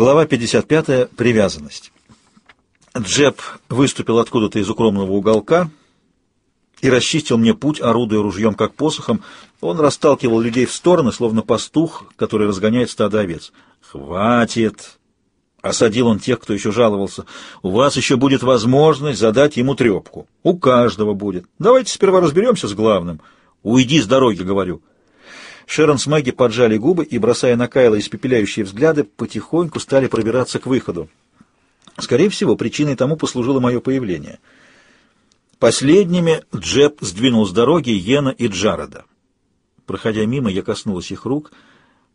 Глава 55. Привязанность. Джеб выступил откуда-то из укромного уголка и расчистил мне путь, орудуя ружьем как посохом. Он расталкивал людей в стороны, словно пастух, который разгоняет стадо овец. «Хватит!» — осадил он тех, кто еще жаловался. «У вас еще будет возможность задать ему трепку. У каждого будет. Давайте сперва разберемся с главным. Уйди с дороги, — говорю». Шерон с Мэгги поджали губы и, бросая на Кайла испепеляющие взгляды, потихоньку стали пробираться к выходу. Скорее всего, причиной тому послужило мое появление. Последними Джеб сдвинул с дороги Йена и Джареда. Проходя мимо, я коснулась их рук,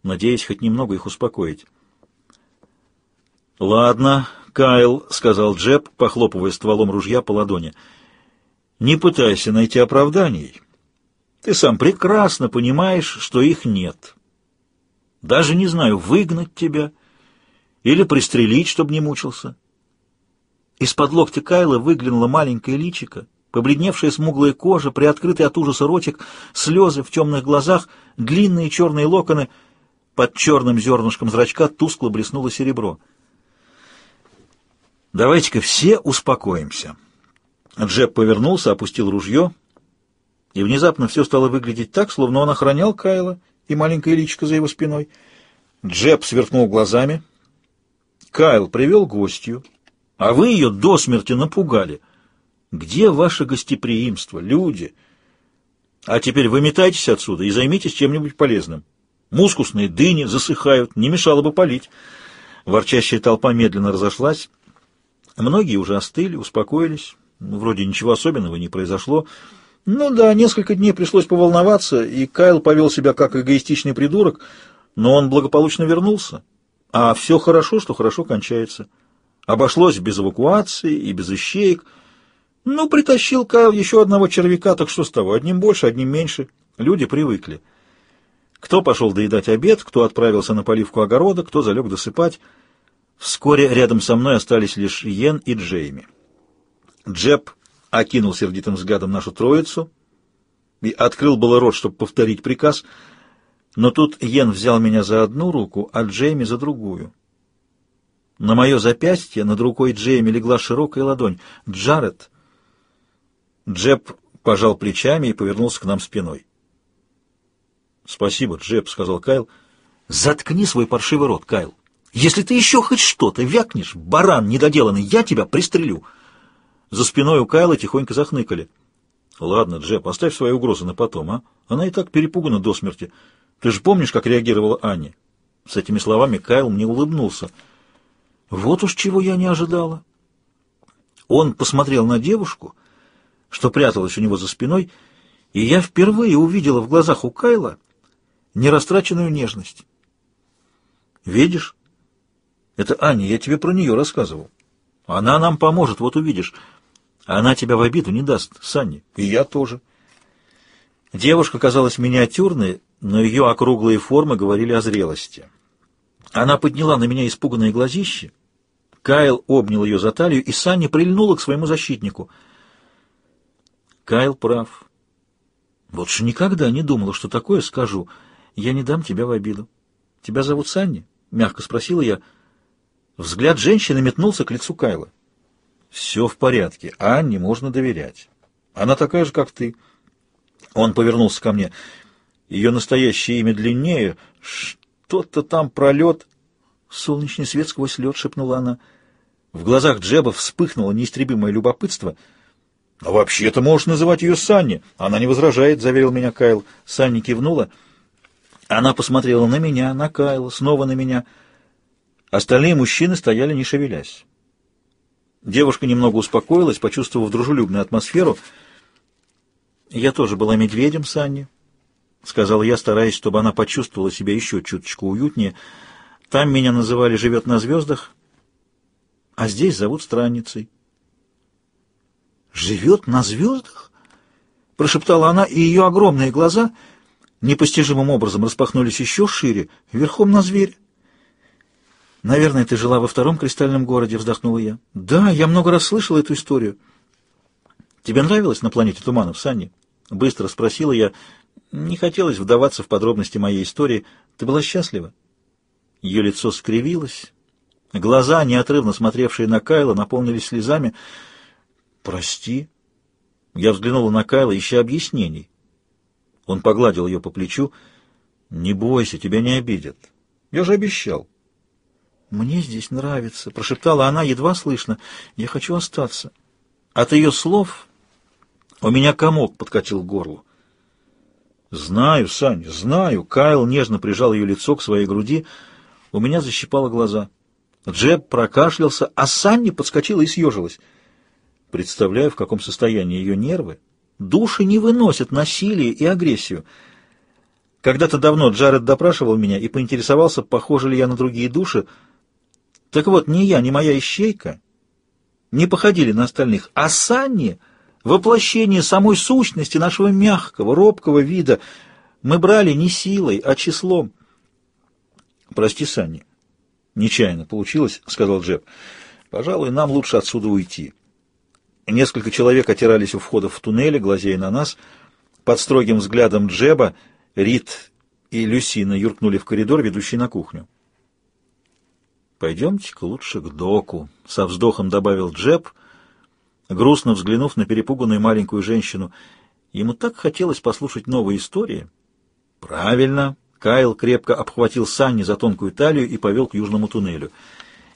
надеясь хоть немного их успокоить. «Ладно, Кайл», — сказал Джеб, похлопывая стволом ружья по ладони, — «не пытайся найти оправданий». Ты сам прекрасно понимаешь, что их нет. Даже не знаю, выгнать тебя или пристрелить, чтобы не мучился. Из-под локтя Кайла выглянула маленькая личика, побледневшая смуглая кожа, приоткрытый от ужаса ротик, слезы в темных глазах, длинные черные локоны. Под черным зернышком зрачка тускло блеснуло серебро. «Давайте-ка все успокоимся». Джеб повернулся, опустил ружье — и внезапно все стало выглядеть так, словно он охранял Кайла и маленькая личка за его спиной. Джеб сверкнул глазами. Кайл привел гостью, а вы ее до смерти напугали. Где ваше гостеприимство, люди? А теперь выметайтесь отсюда и займитесь чем-нибудь полезным. Мускусные дыни засыхают, не мешало бы полить. Ворчащая толпа медленно разошлась. Многие уже остыли, успокоились. Вроде ничего особенного не произошло. Ну да, несколько дней пришлось поволноваться, и Кайл повел себя как эгоистичный придурок, но он благополучно вернулся. А все хорошо, что хорошо кончается. Обошлось без эвакуации и без ищеек. Ну, притащил Кайл еще одного червяка, так что с того, одним больше, одним меньше. Люди привыкли. Кто пошел доедать обед, кто отправился на поливку огорода, кто залег досыпать. Вскоре рядом со мной остались лишь Йен и Джейми. Джеб окинул сердитым взглядом нашу троицу и открыл было рот, чтобы повторить приказ, но тут Йен взял меня за одну руку, а Джейми за другую. На мое запястье над рукой Джейми легла широкая ладонь. «Джаред!» Джеб пожал плечами и повернулся к нам спиной. «Спасибо, Джеб», — сказал Кайл. «Заткни свой паршивый рот, Кайл. Если ты еще хоть что-то вякнешь, баран недоделанный, я тебя пристрелю». За спиной у Кайла тихонько захныкали. «Ладно, Джеб, оставь свои угрозы на потом, а? Она и так перепугана до смерти. Ты же помнишь, как реагировала Аня?» С этими словами Кайл мне улыбнулся. «Вот уж чего я не ожидала». Он посмотрел на девушку, что пряталась у него за спиной, и я впервые увидела в глазах у Кайла нерастраченную нежность. «Видишь? Это Аня, я тебе про нее рассказывал. Она нам поможет, вот увидишь». Она тебя в обиду не даст, Санни. И я тоже. Девушка казалась миниатюрной, но ее округлые формы говорили о зрелости. Она подняла на меня испуганные глазища. Кайл обнял ее за талию, и Санни прильнула к своему защитнику. Кайл прав. Вот же никогда не думала, что такое скажу. Я не дам тебя в обиду. Тебя зовут Санни? Мягко спросила я. Взгляд женщины метнулся к лицу Кайла. Все в порядке. Анне можно доверять. Она такая же, как ты. Он повернулся ко мне. Ее настоящее имя длиннее. Что-то там пролет. Солнечный свет сквозь лед, шепнула она. В глазах Джеба вспыхнуло неистребимое любопытство. «А вообще-то можешь называть ее Санни. Она не возражает», — заверил меня Кайл. Санни кивнула. Она посмотрела на меня, на Кайла, снова на меня. Остальные мужчины стояли, не шевелясь. Девушка немного успокоилась, почувствовав дружелюбную атмосферу. «Я тоже была медведем, Санни», — сказал я, стараясь, чтобы она почувствовала себя еще чуточку уютнее. «Там меня называли «живет на звездах», а здесь зовут странницей». «Живет на звездах?» — прошептала она, и ее огромные глаза непостижимым образом распахнулись еще шире, верхом на зверь. «Наверное, ты жила во втором кристальном городе», — вздохнула я. «Да, я много раз слышала эту историю». «Тебе нравилось на планете туманов, Санни?» — быстро спросила я. Не хотелось вдаваться в подробности моей истории. «Ты была счастлива?» Ее лицо скривилось, Глаза, неотрывно смотревшие на Кайла, наполнились слезами. «Прости». Я взглянула на Кайла, ища объяснений. Он погладил ее по плечу. «Не бойся, тебя не обидят. Я же обещал». «Мне здесь нравится», — прошептала она, едва слышно. «Я хочу остаться». От ее слов у меня комок подкатил к горлу. «Знаю, Сань, знаю!» Кайл нежно прижал ее лицо к своей груди. У меня защипало глаза. Джеб прокашлялся, а Санни подскочила и съежилась. Представляю, в каком состоянии ее нервы. Души не выносят насилие и агрессию. Когда-то давно Джаред допрашивал меня и поинтересовался, похожа ли я на другие души. Так вот, ни я, ни моя ищейка не походили на остальных, а Санни — воплощение самой сущности нашего мягкого, робкого вида. Мы брали не силой, а числом. «Прости, Санни, нечаянно получилось», — сказал Джеб. «Пожалуй, нам лучше отсюда уйти». Несколько человек отирались у входа в туннеле, глазея на нас. Под строгим взглядом Джеба Рид и Люсина юркнули в коридор, ведущий на кухню. «Пойдемте-ка лучше к доку», — со вздохом добавил Джеб, грустно взглянув на перепуганную маленькую женщину. Ему так хотелось послушать новые истории. «Правильно». Кайл крепко обхватил Санни за тонкую талию и повел к южному туннелю.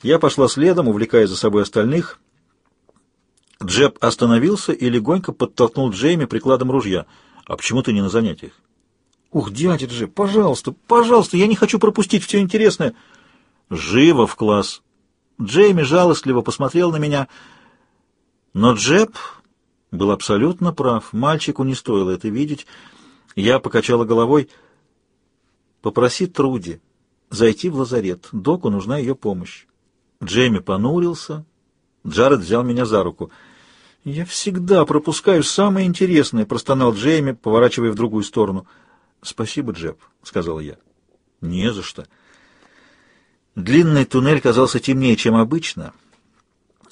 Я пошла следом, увлекая за собой остальных. Джеб остановился и легонько подтолкнул Джейми прикладом ружья. «А почему ты не на занятиях?» «Ух, дядя Джеб, пожалуйста, пожалуйста, я не хочу пропустить все интересное!» «Живо в класс!» Джейми жалостливо посмотрел на меня, но Джеб был абсолютно прав. Мальчику не стоило это видеть. Я покачала головой. «Попроси Труди зайти в лазарет. Доку нужна ее помощь». Джейми понурился. Джаред взял меня за руку. «Я всегда пропускаю самое интересное», — простонал Джейми, поворачивая в другую сторону. «Спасибо, Джеб», — сказал я. «Не за что». Длинный туннель казался темнее, чем обычно.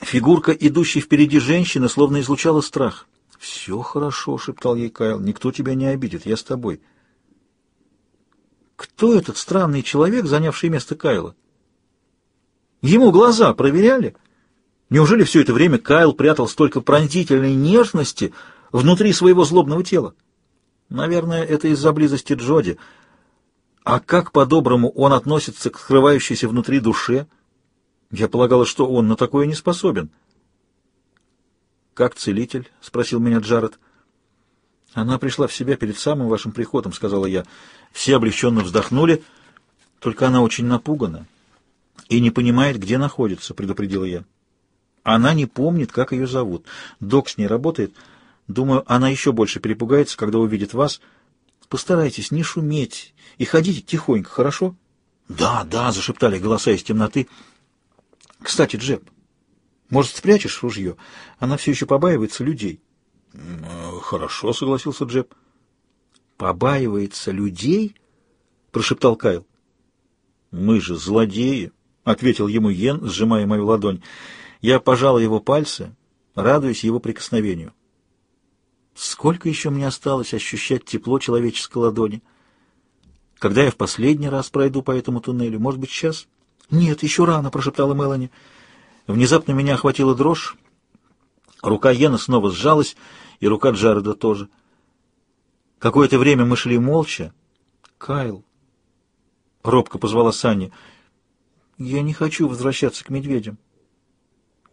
Фигурка, идущей впереди женщины, словно излучала страх. «Все хорошо», — шептал ей Кайл, — «никто тебя не обидит, я с тобой». Кто этот странный человек, занявший место Кайла? Ему глаза проверяли? Неужели все это время Кайл прятал столько пронзительной нежности внутри своего злобного тела? Наверное, это из-за близости Джоди — а как по-доброму он относится к скрывающейся внутри душе? Я полагала, что он на такое не способен. «Как целитель?» — спросил меня Джаред. «Она пришла в себя перед самым вашим приходом», — сказала я. Все облегченно вздохнули, только она очень напугана и не понимает, где находится, — предупредила я. Она не помнит, как ее зовут. Док с ней работает. Думаю, она еще больше перепугается, когда увидит вас — Постарайтесь не шуметь и ходите тихонько, хорошо? Да, да, зашептали голоса из темноты. Кстати, Джеб, может, спрячешь ружье? Она все еще побаивается людей. Хорошо, согласился Джеб. Побаивается людей? Прошептал Кайл. Мы же злодеи, ответил ему Йен, сжимая мою ладонь. Я пожал его пальцы, радуясь его прикосновению. Сколько еще мне осталось ощущать тепло человеческой ладони? Когда я в последний раз пройду по этому туннелю? Может быть, сейчас? Нет, еще рано, прошептала Мелани. Внезапно меня охватила дрожь. Рука Йена снова сжалась, и рука Джареда тоже. Какое-то время мы шли молча. Кайл. Робко позвала Санни. Я не хочу возвращаться к медведям.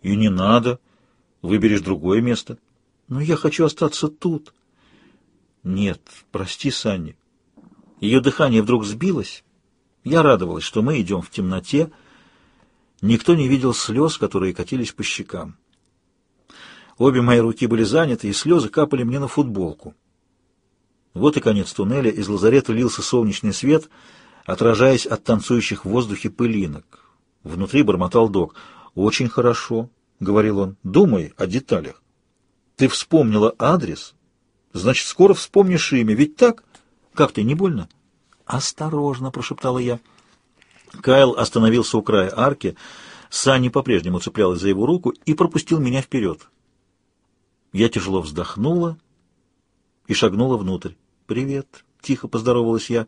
И не надо. Выберешь другое место. Но я хочу остаться тут. Нет, прости, Санни. Ее дыхание вдруг сбилось. Я радовалась, что мы идем в темноте. Никто не видел слез, которые катились по щекам. Обе мои руки были заняты, и слезы капали мне на футболку. Вот и конец туннеля. Из лазарета лился солнечный свет, отражаясь от танцующих в воздухе пылинок. Внутри бормотал док. «Очень хорошо», — говорил он. «Думай о деталях». Ты вспомнила адрес, значит, скоро вспомнишь имя, ведь так? Как ты, не больно? Осторожно, прошептала я. Кайл остановился у края арки, Санни по-прежнему цеплялась за его руку и пропустил меня вперед. Я тяжело вздохнула и шагнула внутрь. «Привет», — тихо поздоровалась я.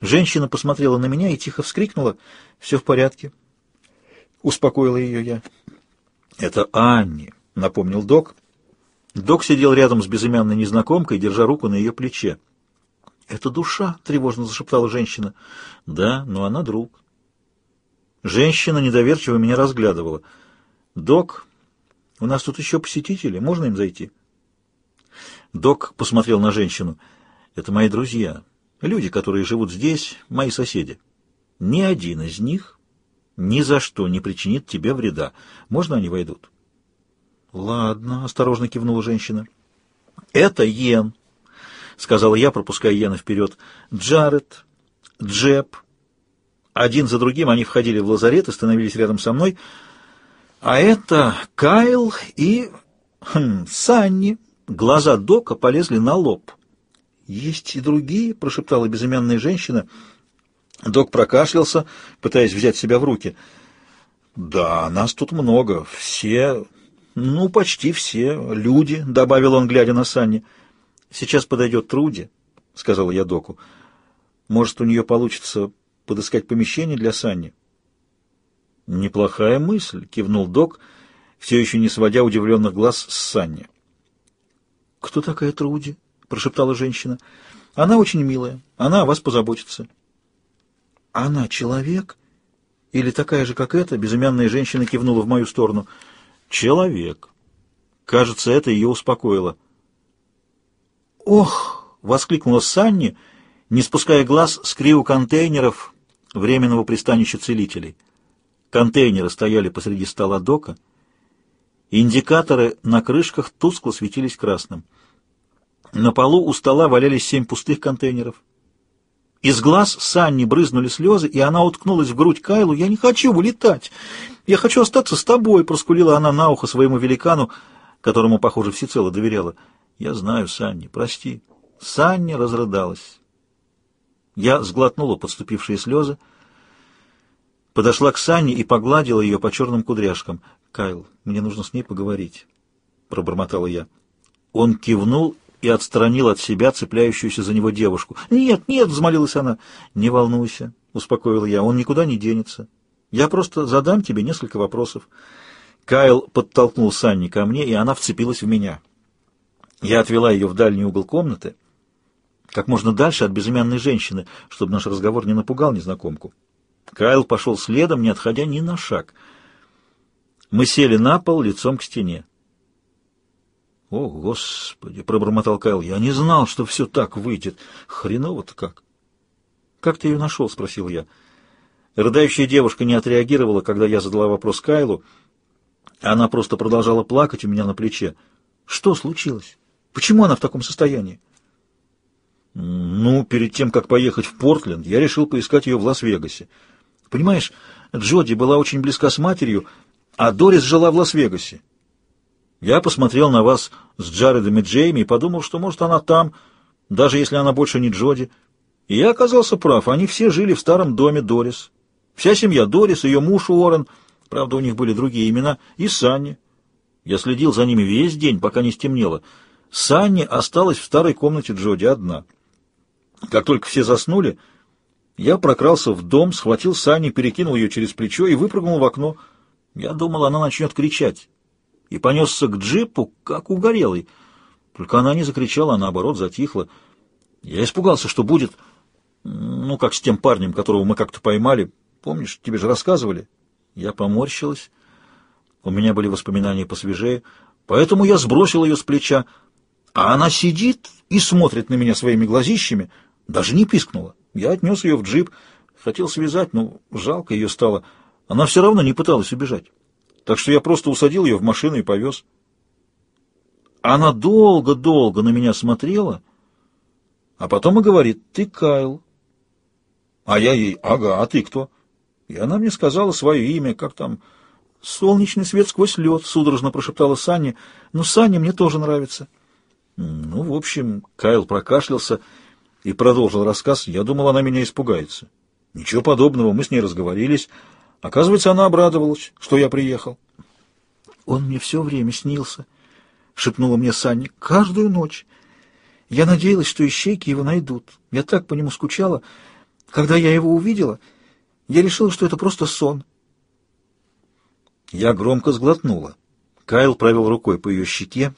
Женщина посмотрела на меня и тихо вскрикнула. «Все в порядке». успокоила ее я. «Это Анни», — напомнил док. Док сидел рядом с безымянной незнакомкой, держа руку на ее плече. «Это душа», — тревожно зашептала женщина. «Да, но она друг». Женщина недоверчиво меня разглядывала. «Док, у нас тут еще посетители, можно им зайти?» Док посмотрел на женщину. «Это мои друзья, люди, которые живут здесь, мои соседи. Ни один из них ни за что не причинит тебе вреда. Можно они войдут?» «Ладно», — осторожно кивнула женщина. «Это Йен», — сказала я, пропуская Йена вперед. «Джаред, Джеб». Один за другим они входили в лазарет и становились рядом со мной. «А это Кайл и... Хм, Санни». Глаза Дока полезли на лоб. «Есть и другие», — прошептала безымянная женщина. Док прокашлялся, пытаясь взять себя в руки. «Да, нас тут много. Все «Ну, почти все. Люди», — добавил он, глядя на Санни. «Сейчас подойдет Труди», — сказал я доку. «Может, у нее получится подыскать помещение для Санни?» «Неплохая мысль», — кивнул док, все еще не сводя удивленных глаз с Санни. «Кто такая Труди?» — прошептала женщина. «Она очень милая. Она о вас позаботится». «Она человек? Или такая же, как эта?» — безымянная женщина кивнула в мою сторону — Человек. Кажется, это ее успокоило. «Ох!» — воскликнула Санни, не спуская глаз с криу контейнеров временного пристанища целителей. Контейнеры стояли посреди стола дока. Индикаторы на крышках тускло светились красным. На полу у стола валялись семь пустых контейнеров. Из глаз Санни брызнули слезы, и она уткнулась в грудь Кайлу. «Я не хочу вылетать! Я хочу остаться с тобой!» — проскулила она на ухо своему великану, которому, похоже, всецело доверяла. «Я знаю, Санни, прости». Санни разрыдалась. Я сглотнула подступившие слезы, подошла к Санне и погладила ее по черным кудряшкам. «Кайл, мне нужно с ней поговорить», — пробормотала я. Он кивнул и отстранил от себя цепляющуюся за него девушку. «Нет, нет!» — взмолилась она. «Не волнуйся», — успокоил я, — «он никуда не денется. Я просто задам тебе несколько вопросов». Кайл подтолкнул Санни ко мне, и она вцепилась в меня. Я отвела ее в дальний угол комнаты, как можно дальше от безымянной женщины, чтобы наш разговор не напугал незнакомку. Кайл пошел следом, не отходя ни на шаг. Мы сели на пол лицом к стене. «О, Господи!» — пробормотал Кайл. «Я не знал, что все так выйдет. Хреново-то как!» «Как ты ее нашел?» — спросил я. Рыдающая девушка не отреагировала, когда я задала вопрос Кайлу. Она просто продолжала плакать у меня на плече. «Что случилось? Почему она в таком состоянии?» «Ну, перед тем, как поехать в Портленд, я решил поискать ее в Лас-Вегасе. Понимаешь, Джоди была очень близка с матерью, а Дорис жила в Лас-Вегасе. Я посмотрел на вас с Джаредом и Джейми и подумал, что, может, она там, даже если она больше не Джоди. И я оказался прав, они все жили в старом доме Дорис. Вся семья Дорис, ее муж Уоррен, правда, у них были другие имена, и Санни. Я следил за ними весь день, пока не стемнело. Санни осталась в старой комнате Джоди одна. Как только все заснули, я прокрался в дом, схватил Санни, перекинул ее через плечо и выпрыгнул в окно. Я думал, она начнет кричать и понесся к джипу, как угорелый. Только она не закричала, а наоборот затихла. Я испугался, что будет, ну, как с тем парнем, которого мы как-то поймали. Помнишь, тебе же рассказывали? Я поморщилась. У меня были воспоминания посвежее, поэтому я сбросил ее с плеча. А она сидит и смотрит на меня своими глазищами, даже не пискнула. Я отнес ее в джип, хотел связать, но жалко ее стало. Она все равно не пыталась убежать так что я просто усадил ее в машину и повез. Она долго-долго на меня смотрела, а потом и говорит, ты Кайл. А я ей, ага, а ты кто? И она мне сказала свое имя, как там, солнечный свет сквозь лед, судорожно прошептала Санни. Ну, Санни мне тоже нравится. Ну, в общем, Кайл прокашлялся и продолжил рассказ. Я думал, она меня испугается. Ничего подобного, мы с ней разговорились, Оказывается, она обрадовалась, что я приехал. Он мне все время снился, — шепнула мне Санни, — каждую ночь. Я надеялась, что ищейки его найдут. Я так по нему скучала. Когда я его увидела, я решила, что это просто сон. Я громко сглотнула. Кайл провел рукой по ее щеке.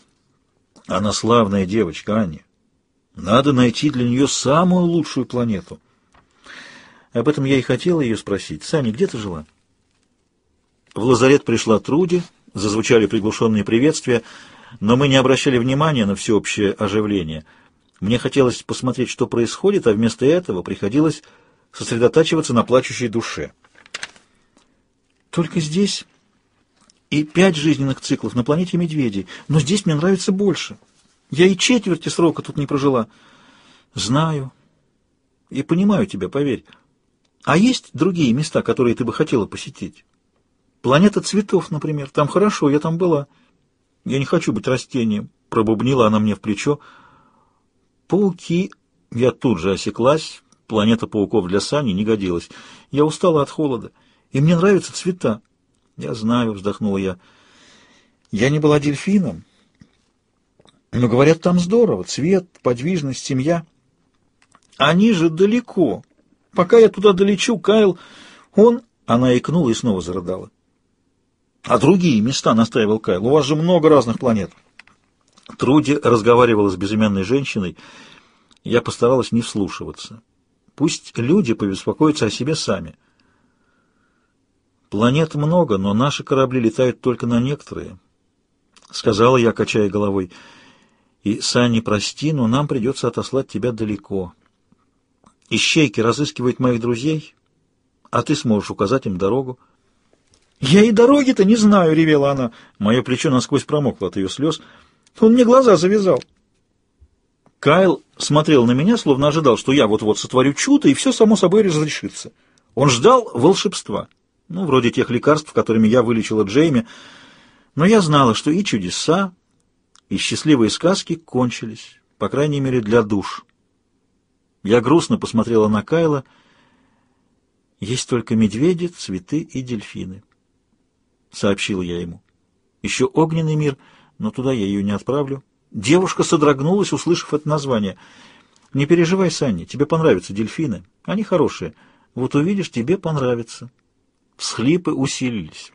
Она славная девочка, Аня. Надо найти для нее самую лучшую планету. Об этом я и хотела ее спросить. Саня, где ты жила? В лазарет пришла Труди, зазвучали приглушенные приветствия, но мы не обращали внимания на всеобщее оживление. Мне хотелось посмотреть, что происходит, а вместо этого приходилось сосредотачиваться на плачущей душе. Только здесь и пять жизненных циклов на планете Медведей, но здесь мне нравится больше. Я и четверти срока тут не прожила. Знаю и понимаю тебя, поверь. А есть другие места, которые ты бы хотела посетить? Планета цветов, например. Там хорошо, я там была. Я не хочу быть растением. Пробубнила она мне в плечо. Пауки... Я тут же осеклась. Планета пауков для Сани не годилась. Я устала от холода. И мне нравятся цвета. Я знаю, вздохнула я. Я не была дельфином. Но, говорят, там здорово. Цвет, подвижность, семья. Они же далеко. Пока я туда долечу, Кайл... Он... Она икнула и снова зарыдала. «А другие места?» — настаивал Кайл. «У вас же много разных планет». Труди разговаривала с безымянной женщиной. Я постаралась не вслушиваться. Пусть люди побеспокоятся о себе сами. Планет много, но наши корабли летают только на некоторые. Сказала я, качая головой. И, Санни, прости, но нам придется отослать тебя далеко. Ищейки разыскивают моих друзей, а ты сможешь указать им дорогу. «Я и дороги-то не знаю», — ревела она. Мое плечо насквозь промокло от ее слез. «Он мне глаза завязал». Кайл смотрел на меня, словно ожидал, что я вот-вот сотворю чудо, и все само собой разрешится. Он ждал волшебства, ну, вроде тех лекарств, которыми я вылечила Джейми, но я знала, что и чудеса, и счастливые сказки кончились, по крайней мере, для душ. Я грустно посмотрела на Кайла. Есть только медведи, цветы и дельфины. Сообщил я ему. Еще огненный мир, но туда я ее не отправлю. Девушка содрогнулась, услышав это название. Не переживай, Санни, тебе понравятся дельфины. Они хорошие. Вот увидишь, тебе понравится. Всхлипы усилились.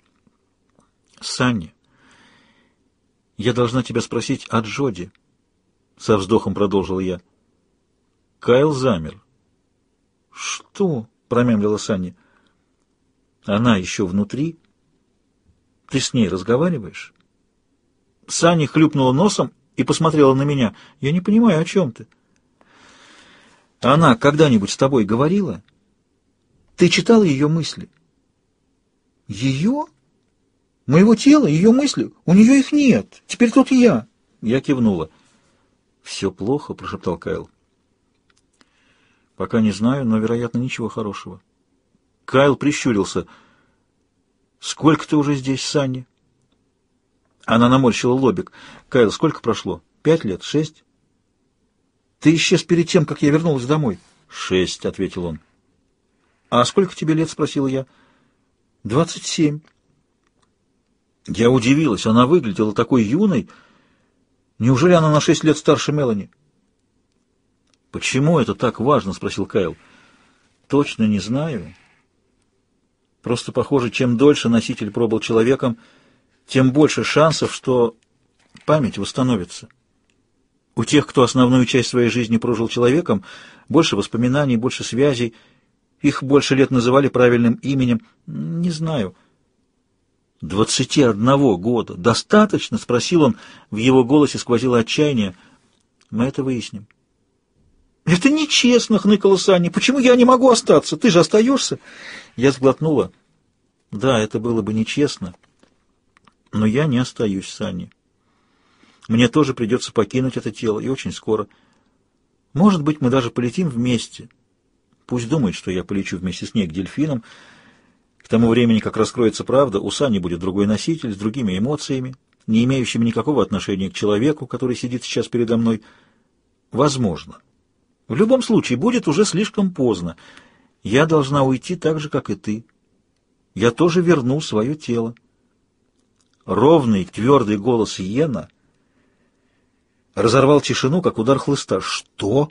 Санни, я должна тебя спросить о Джоди. Со вздохом продолжил я. Кайл замер. «Что?» — промямлила Санни. «Она еще внутри? Ты с ней разговариваешь?» Санни хлюпнула носом и посмотрела на меня. «Я не понимаю, о чем ты?» «Она когда-нибудь с тобой говорила? Ты читала ее мысли?» «Ее? Моего тела, ее мысли? У нее их нет. Теперь тут я». Я кивнула. «Все плохо», — прошептал Кайл. Пока не знаю, но, вероятно, ничего хорошего. Кайл прищурился. «Сколько ты уже здесь, Санни?» Она наморщила лобик. «Кайл, сколько прошло? Пять лет? Шесть?» «Ты исчез перед тем, как я вернулась домой?» «Шесть», — ответил он. «А сколько тебе лет?» — спросила я. «Двадцать семь». Я удивилась. Она выглядела такой юной. Неужели она на шесть лет старше Мелани? «Почему это так важно?» — спросил Кайл. «Точно не знаю. Просто, похоже, чем дольше носитель пробыл человеком, тем больше шансов, что память восстановится. У тех, кто основную часть своей жизни прожил человеком, больше воспоминаний, больше связей, их больше лет называли правильным именем, не знаю». «Двадцати одного года. Достаточно?» — спросил он. В его голосе сквозило отчаяние. «Мы это выясним». «Это нечестно!» — хныкала Саня. «Почему я не могу остаться? Ты же остаешься!» Я сглотнула. «Да, это было бы нечестно, но я не остаюсь, Саня. Мне тоже придется покинуть это тело, и очень скоро. Может быть, мы даже полетим вместе. Пусть думает, что я полечу вместе с ней к дельфинам. К тому времени, как раскроется правда, у Сани будет другой носитель, с другими эмоциями, не имеющими никакого отношения к человеку, который сидит сейчас передо мной. Возможно». В любом случае, будет уже слишком поздно. Я должна уйти так же, как и ты. Я тоже верну свое тело. Ровный, твердый голос Йена разорвал тишину, как удар хлыста. «Что?»